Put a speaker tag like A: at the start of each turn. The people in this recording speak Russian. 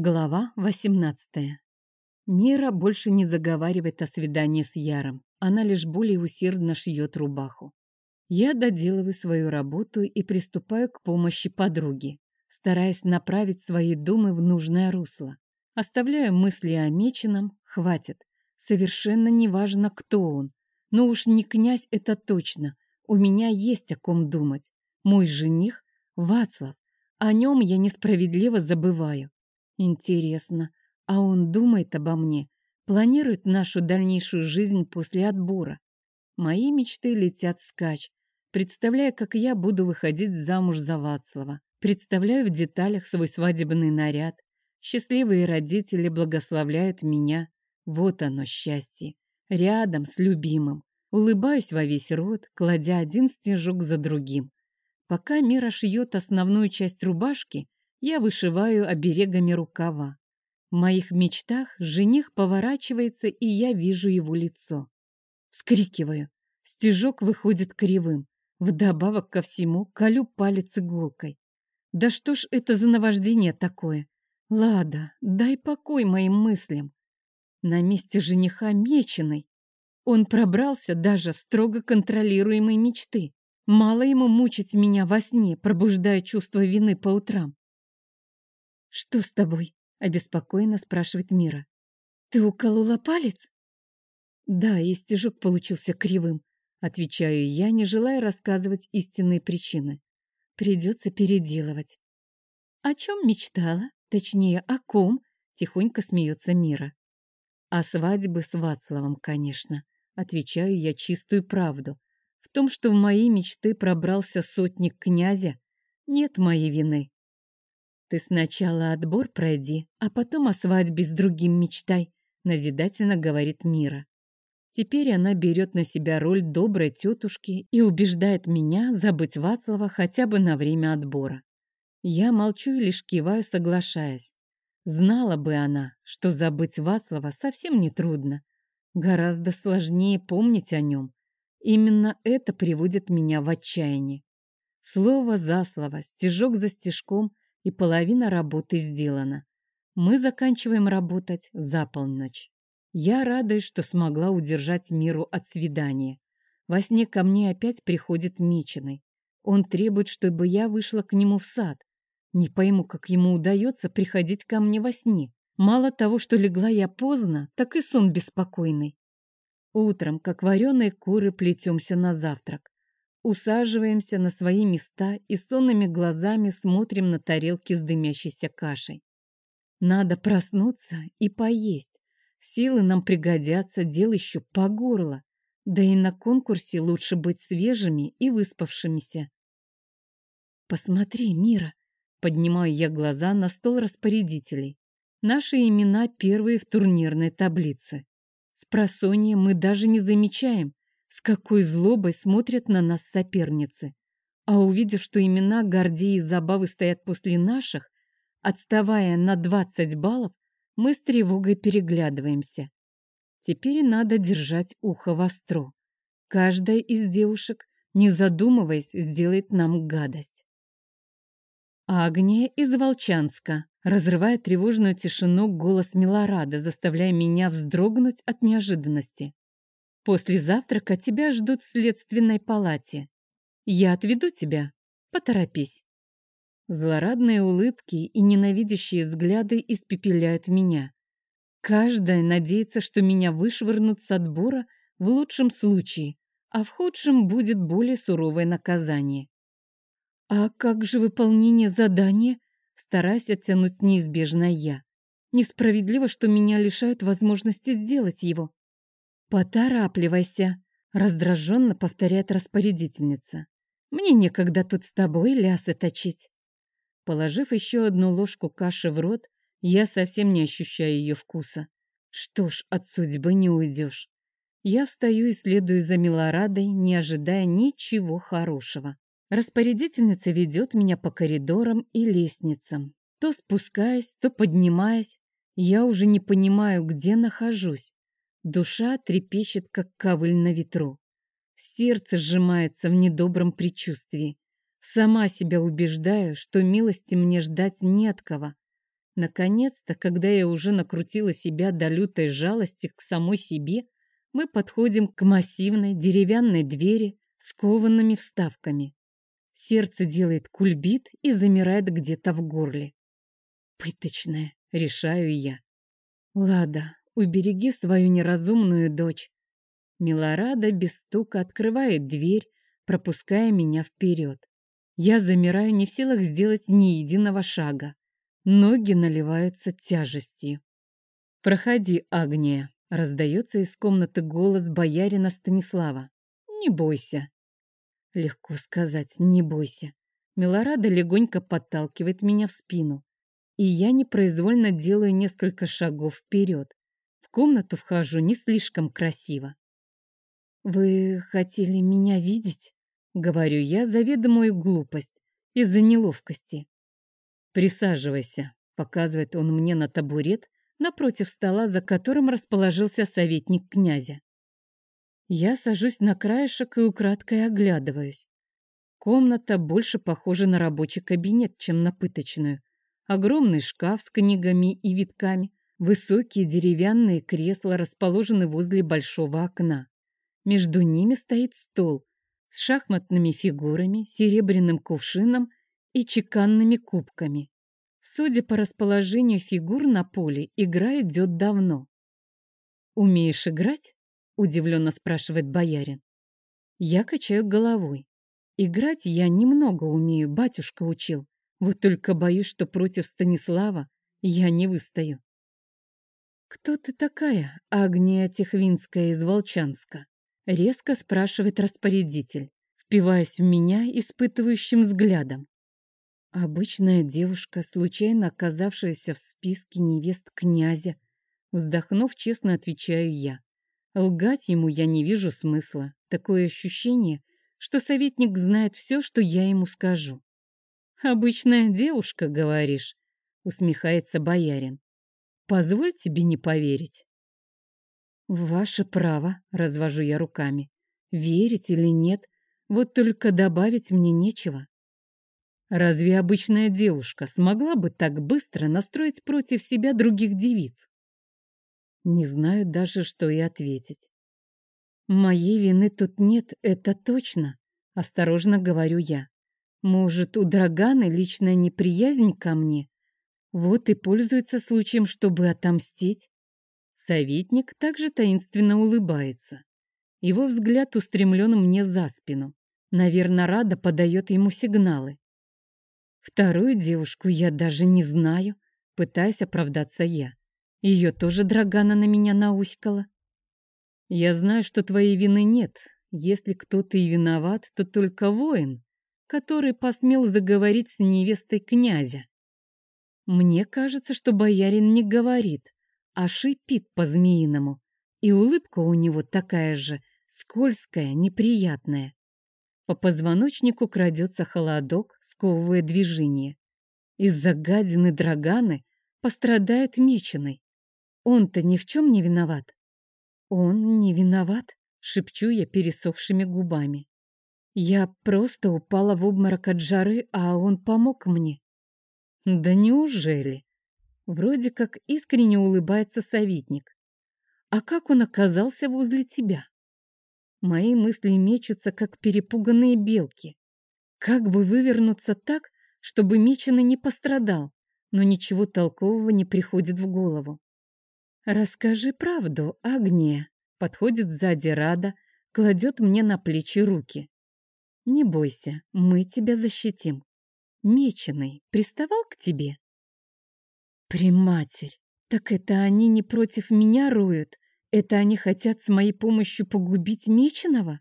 A: Глава 18. Мира больше не заговаривает о свидании с Яром. Она лишь более усердно шьет рубаху. Я доделываю свою работу и приступаю к помощи подруги, стараясь направить свои думы в нужное русло. Оставляю мысли о меченом, хватит. Совершенно неважно, кто он. Но уж не князь это точно. У меня есть о ком думать. Мой жених — Вацлав. О нем я несправедливо забываю. Интересно, а он думает обо мне, планирует нашу дальнейшую жизнь после отбора. Мои мечты летят скач. Представляю, как я буду выходить замуж за Вацлава. Представляю в деталях свой свадебный наряд. Счастливые родители благословляют меня. Вот оно, счастье. Рядом с любимым. Улыбаюсь во весь рот, кладя один стежок за другим. Пока Мира шьет основную часть рубашки, я вышиваю оберегами рукава. В моих мечтах жених поворачивается, и я вижу его лицо. Вскрикиваю. Стежок выходит кривым. Вдобавок ко всему колю палец иголкой. Да что ж это за наваждение такое? Лада, дай покой моим мыслям. На месте жениха меченый. Он пробрался даже в строго контролируемые мечты. Мало ему мучить меня во сне, пробуждая чувство вины по утрам. «Что с тобой?» — обеспокоенно спрашивает Мира. «Ты уколола палец?» «Да, и стежок получился кривым», — отвечаю я, не желая рассказывать истинные причины. «Придется переделывать». «О чем мечтала? Точнее, о ком?» — тихонько смеется Мира. «О свадьбе с Вацлавом, конечно», — отвечаю я чистую правду. В том, что в мои мечты пробрался сотник князя, нет моей вины. «Ты сначала отбор пройди, а потом о свадьбе с другим мечтай», — назидательно говорит Мира. Теперь она берет на себя роль доброй тетушки и убеждает меня забыть Вацлава хотя бы на время отбора. Я молчу и лишь киваю, соглашаясь. Знала бы она, что забыть Вацлава совсем не трудно. Гораздо сложнее помнить о нем. Именно это приводит меня в отчаяние. Слово за слово, стежок за стежком и половина работы сделана. Мы заканчиваем работать за полночь. Я радуюсь, что смогла удержать миру от свидания. Во сне ко мне опять приходит Мичиной. Он требует, чтобы я вышла к нему в сад. Не пойму, как ему удается приходить ко мне во сне. Мало того, что легла я поздно, так и сон беспокойный. Утром, как вареные куры, плетемся на завтрак. Усаживаемся на свои места и сонными глазами смотрим на тарелки с дымящейся кашей. Надо проснуться и поесть. Силы нам пригодятся, дел еще по горло. Да и на конкурсе лучше быть свежими и выспавшимися. «Посмотри, Мира!» — поднимаю я глаза на стол распорядителей. Наши имена первые в турнирной таблице. С просонья мы даже не замечаем, с какой злобой смотрят на нас соперницы. А увидев, что имена Гордеи и Забавы стоят после наших, отставая на 20 баллов, мы с тревогой переглядываемся. Теперь надо держать ухо востро. Каждая из девушек, не задумываясь, сделает нам гадость. Агния из Волчанска, разрывая тревожную тишину голос Милорада, заставляя меня вздрогнуть от неожиданности. После завтрака тебя ждут в следственной палате. Я отведу тебя. Поторопись. Злорадные улыбки и ненавидящие взгляды испепеляют меня. Каждая надеется, что меня вышвырнут с отбора в лучшем случае, а в худшем будет более суровое наказание. А как же выполнение задания? Стараюсь оттянуть неизбежное я. Несправедливо, что меня лишают возможности сделать его. «Поторапливайся», — раздраженно повторяет распорядительница. «Мне некогда тут с тобой лясы точить». Положив еще одну ложку каши в рот, я совсем не ощущаю ее вкуса. Что ж, от судьбы не уйдешь. Я встаю и следую за Милорадой, не ожидая ничего хорошего. Распорядительница ведет меня по коридорам и лестницам. То спускаясь, то поднимаясь. Я уже не понимаю, где нахожусь. Душа трепещет, как кавыль на ветру. Сердце сжимается в недобром предчувствии. Сама себя убеждаю, что милости мне ждать не от кого. Наконец-то, когда я уже накрутила себя до лютой жалости к самой себе, мы подходим к массивной деревянной двери с коваными вставками. Сердце делает кульбит и замирает где-то в горле. Пыточная, решаю я. Лада, убереги свою неразумную дочь. Милорада без стука открывает дверь, пропуская меня вперед. Я замираю не в силах сделать ни единого шага. Ноги наливаются тяжестью. «Проходи, Агния», — раздается из комнаты голос боярина Станислава. «Не бойся». Легко сказать «не бойся». Милорада легонько подталкивает меня в спину, и я непроизвольно делаю несколько шагов вперед. В комнату вхожу не слишком красиво. «Вы хотели меня видеть?» — говорю я заведомую глупость из-за неловкости. «Присаживайся», — показывает он мне на табурет напротив стола, за которым расположился советник князя. Я сажусь на краешек и украдкой оглядываюсь. Комната больше похожа на рабочий кабинет, чем на пыточную. Огромный шкаф с книгами и витками, высокие деревянные кресла расположены возле большого окна. Между ними стоит стол с шахматными фигурами, серебряным кувшином и чеканными кубками. Судя по расположению фигур на поле, игра идет давно. «Умеешь играть?» — удивленно спрашивает боярин. Я качаю головой. Играть я немного умею, батюшка учил. Вот только боюсь, что против Станислава я не выстою. «Кто ты такая, Агния Техвинская из Волчанска?» — резко спрашивает распорядитель, впиваясь в меня испытывающим взглядом. Обычная девушка, случайно оказавшаяся в списке невест князя. Вздохнув, честно отвечаю я. Лгать ему я не вижу смысла. Такое ощущение, что советник знает все, что я ему скажу. «Обычная девушка, говоришь?» — усмехается боярин. «Позволь тебе не поверить». «Ваше право», — развожу я руками. «Верить или нет, вот только добавить мне нечего». Разве обычная девушка смогла бы так быстро настроить против себя других девиц? Не знаю даже, что и ответить. Моей вины тут нет, это точно, осторожно говорю я. Может, у Драганы личная неприязнь ко мне? Вот и пользуется случаем, чтобы отомстить. Советник также таинственно улыбается. Его взгляд устремлен мне за спину. Наверное, Рада подает ему сигналы. Вторую девушку я даже не знаю, пытаясь оправдаться я. Ее тоже Драгана на меня науськала. Я знаю, что твоей вины нет. Если кто-то и виноват, то только воин, который посмел заговорить с невестой князя. Мне кажется, что боярин не говорит, а шипит по-змеиному, и улыбка у него такая же, скользкая, неприятная. По позвоночнику крадется холодок, сковывая движение. Из-за гадины Драганы пострадает Меченый. Он-то ни в чем не виноват. Он не виноват, шепчу я пересохшими губами. Я просто упала в обморок от жары, а он помог мне. Да неужели? Вроде как искренне улыбается советник. А как он оказался возле тебя? Мои мысли мечутся, как перепуганные белки. Как бы вывернуться так, чтобы меченый не пострадал, но ничего толкового не приходит в голову. «Расскажи правду, Агния», — подходит сзади Рада, кладет мне на плечи руки. «Не бойся, мы тебя защитим. Меченый приставал к тебе?» «Приматерь, так это они не против меня роют, это они хотят с моей помощью погубить Меченого?